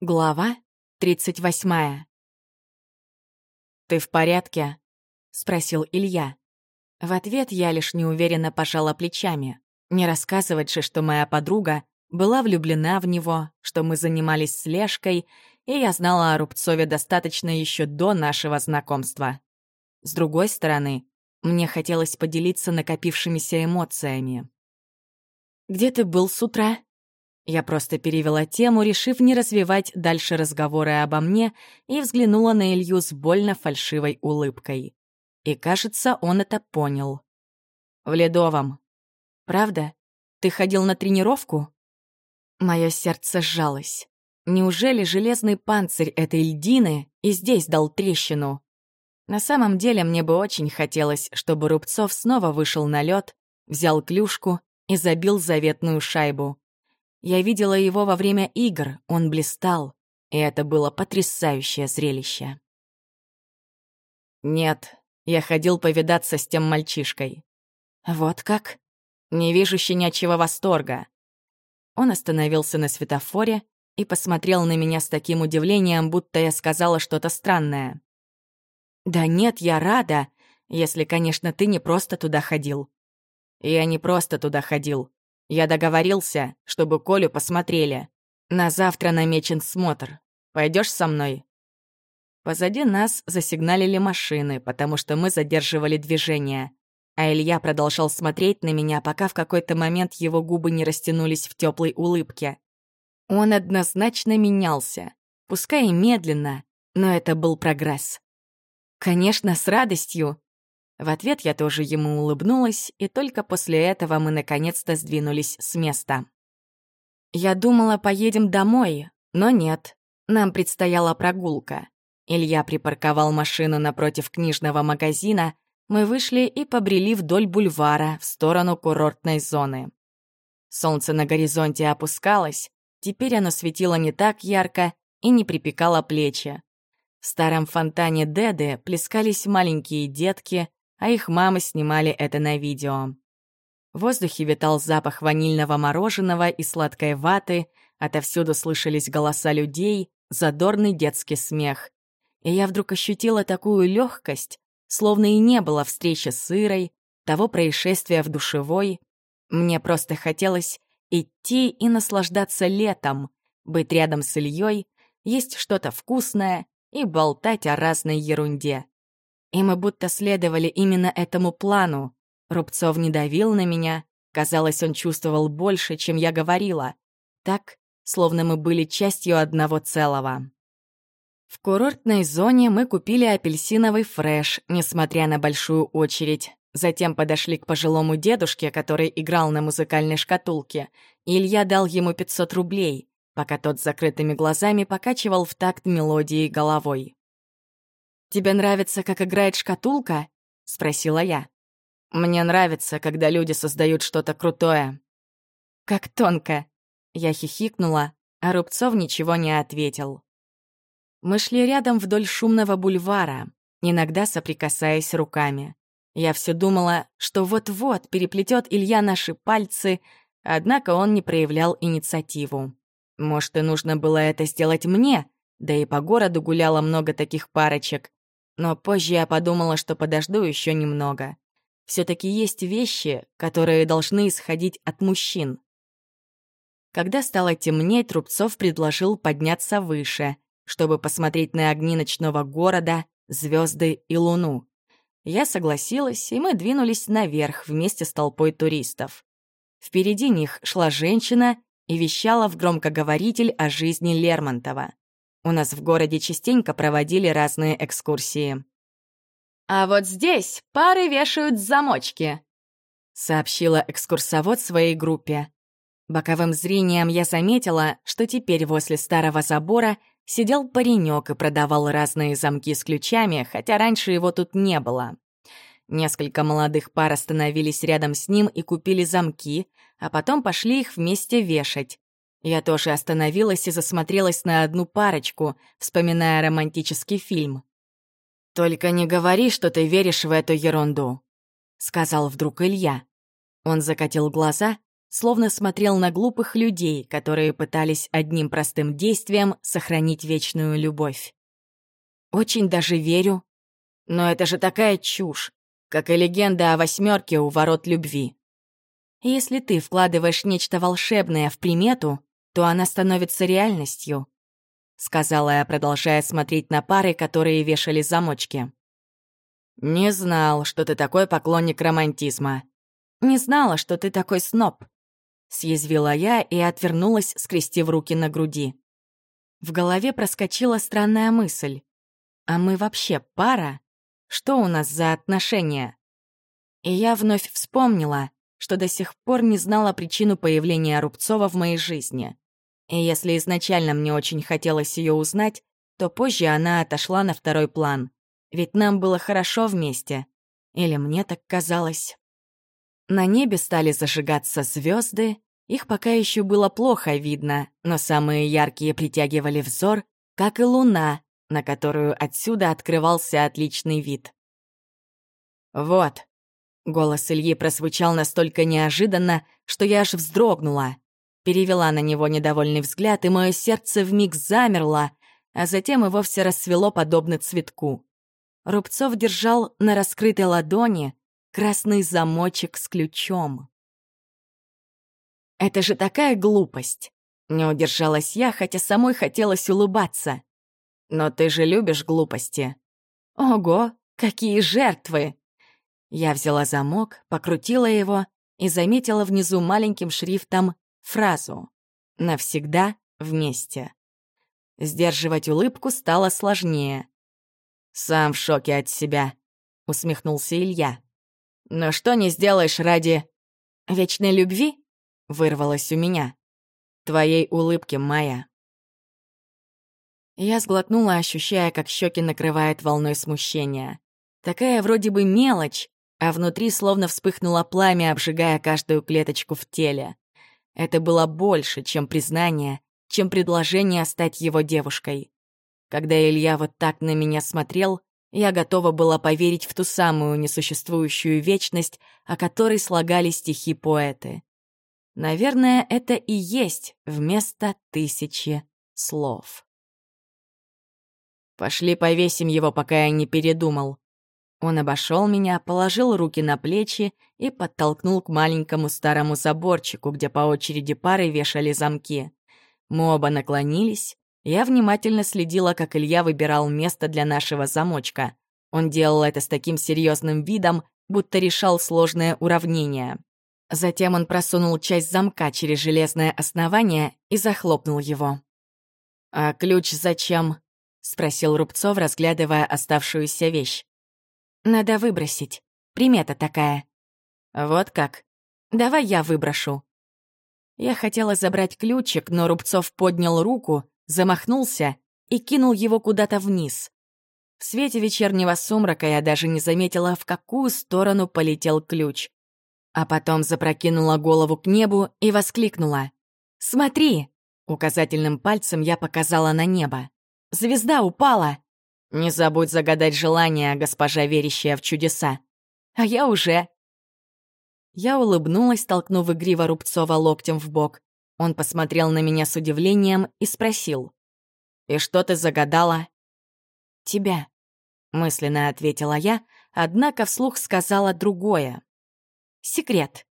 Глава 38. «Ты в порядке?» — спросил Илья. В ответ я лишь неуверенно пожала плечами. Не рассказывать же, что моя подруга была влюблена в него, что мы занимались слежкой, и я знала о Рубцове достаточно еще до нашего знакомства. С другой стороны, мне хотелось поделиться накопившимися эмоциями. «Где ты был с утра?» Я просто перевела тему, решив не развивать дальше разговоры обо мне, и взглянула на Илью с больно фальшивой улыбкой. И, кажется, он это понял. «В Ледовом». «Правда? Ты ходил на тренировку?» Мое сердце сжалось. Неужели железный панцирь этой льдины и здесь дал трещину? На самом деле мне бы очень хотелось, чтобы Рубцов снова вышел на лед, взял клюшку и забил заветную шайбу. Я видела его во время игр, он блистал, и это было потрясающее зрелище. «Нет, я ходил повидаться с тем мальчишкой». «Вот как?» «Не вижу щенячьего восторга». Он остановился на светофоре и посмотрел на меня с таким удивлением, будто я сказала что-то странное. «Да нет, я рада, если, конечно, ты не просто туда ходил». «Я не просто туда ходил. Я договорился, чтобы Колю посмотрели. На завтра намечен смотр. Пойдешь со мной?» Позади нас засигналили машины, потому что мы задерживали движение. А Илья продолжал смотреть на меня, пока в какой-то момент его губы не растянулись в теплой улыбке. Он однозначно менялся, пускай и медленно, но это был прогресс. Конечно, с радостью, в ответ я тоже ему улыбнулась, и только после этого мы наконец-то сдвинулись с места. Я думала, поедем домой, но нет. Нам предстояла прогулка. Илья припарковал машину напротив книжного магазина, мы вышли и побрели вдоль бульвара в сторону курортной зоны. Солнце на горизонте опускалось, теперь оно светило не так ярко и не припекало плечи. В старом фонтане Деды плескались маленькие детки, а их мамы снимали это на видео. В воздухе витал запах ванильного мороженого и сладкой ваты, отовсюду слышались голоса людей, задорный детский смех. И я вдруг ощутила такую легкость, словно и не было встречи с Ирой, того происшествия в душевой. Мне просто хотелось идти и наслаждаться летом, быть рядом с Ильей, есть что-то вкусное и болтать о разной ерунде. И мы будто следовали именно этому плану. Рубцов не давил на меня. Казалось, он чувствовал больше, чем я говорила. Так, словно мы были частью одного целого. В курортной зоне мы купили апельсиновый фреш, несмотря на большую очередь. Затем подошли к пожилому дедушке, который играл на музыкальной шкатулке, Илья дал ему 500 рублей, пока тот с закрытыми глазами покачивал в такт мелодии головой. «Тебе нравится, как играет шкатулка?» — спросила я. «Мне нравится, когда люди создают что-то крутое». «Как тонко!» Я хихикнула, а Рубцов ничего не ответил. Мы шли рядом вдоль шумного бульвара, иногда соприкасаясь руками. Я все думала, что вот-вот переплетет Илья наши пальцы, однако он не проявлял инициативу. Может, и нужно было это сделать мне, да и по городу гуляло много таких парочек. Но позже я подумала, что подожду еще немного. все таки есть вещи, которые должны исходить от мужчин. Когда стало темнеть, Трубцов предложил подняться выше, чтобы посмотреть на огни ночного города, звезды и луну. Я согласилась, и мы двинулись наверх вместе с толпой туристов. Впереди них шла женщина и вещала в громкоговоритель о жизни Лермонтова. У нас в городе частенько проводили разные экскурсии. «А вот здесь пары вешают замочки», — сообщила экскурсовод своей группе. Боковым зрением я заметила, что теперь возле старого забора сидел паренек и продавал разные замки с ключами, хотя раньше его тут не было. Несколько молодых пар остановились рядом с ним и купили замки, а потом пошли их вместе вешать. Я тоже остановилась и засмотрелась на одну парочку, вспоминая романтический фильм. «Только не говори, что ты веришь в эту ерунду», — сказал вдруг Илья. Он закатил глаза, словно смотрел на глупых людей, которые пытались одним простым действием сохранить вечную любовь. Очень даже верю. Но это же такая чушь, как и легенда о восьмерке у ворот любви. Если ты вкладываешь нечто волшебное в примету, то она становится реальностью, сказала я, продолжая смотреть на пары, которые вешали замочки. Не знал, что ты такой поклонник романтизма. Не знала, что ты такой сноб. Съязвила я и отвернулась, скрестив руки на груди. В голове проскочила странная мысль. А мы вообще пара? Что у нас за отношения? И я вновь вспомнила, что до сих пор не знала причину появления Рубцова в моей жизни. И если изначально мне очень хотелось ее узнать, то позже она отошла на второй план. Ведь нам было хорошо вместе. Или мне так казалось. На небе стали зажигаться звезды, их пока еще было плохо видно, но самые яркие притягивали взор, как и луна, на которую отсюда открывался отличный вид. «Вот», — голос Ильи прозвучал настолько неожиданно, что я аж вздрогнула. Перевела на него недовольный взгляд, и мое сердце вмиг замерло, а затем и вовсе расцвело подобно цветку. Рубцов держал на раскрытой ладони красный замочек с ключом. «Это же такая глупость!» Не удержалась я, хотя самой хотелось улыбаться. «Но ты же любишь глупости». «Ого, какие жертвы!» Я взяла замок, покрутила его и заметила внизу маленьким шрифтом фразу «Навсегда вместе». Сдерживать улыбку стало сложнее. «Сам в шоке от себя», — усмехнулся Илья. Но что не сделаешь ради... Вечной любви? Вырвалось у меня. Твоей улыбки, Майя. Я сглотнула, ощущая, как щеки накрывает волной смущения. Такая вроде бы мелочь, а внутри словно вспыхнуло пламя, обжигая каждую клеточку в теле. Это было больше, чем признание, чем предложение стать его девушкой. Когда Илья вот так на меня смотрел, я готова была поверить в ту самую несуществующую вечность, о которой слагали стихи поэты. Наверное, это и есть вместо тысячи слов. «Пошли повесим его, пока я не передумал». Он обошел меня, положил руки на плечи и подтолкнул к маленькому старому заборчику, где по очереди пары вешали замки. Мы оба наклонились, я внимательно следила, как Илья выбирал место для нашего замочка. Он делал это с таким серьезным видом, будто решал сложное уравнение. Затем он просунул часть замка через железное основание и захлопнул его. «А ключ зачем?» — спросил Рубцов, разглядывая оставшуюся вещь. «Надо выбросить. Примета такая». «Вот как? Давай я выброшу». Я хотела забрать ключик, но Рубцов поднял руку, замахнулся и кинул его куда-то вниз. В свете вечернего сумрака я даже не заметила, в какую сторону полетел ключ. А потом запрокинула голову к небу и воскликнула. «Смотри!» Указательным пальцем я показала на небо. «Звезда упала!» «Не забудь загадать желание, госпожа, верящая в чудеса!» «А я уже!» Я улыбнулась, толкнув игриво Рубцова локтем в бок. Он посмотрел на меня с удивлением и спросил. «И что ты загадала?» «Тебя», — мысленно ответила я, однако вслух сказала другое. «Секрет.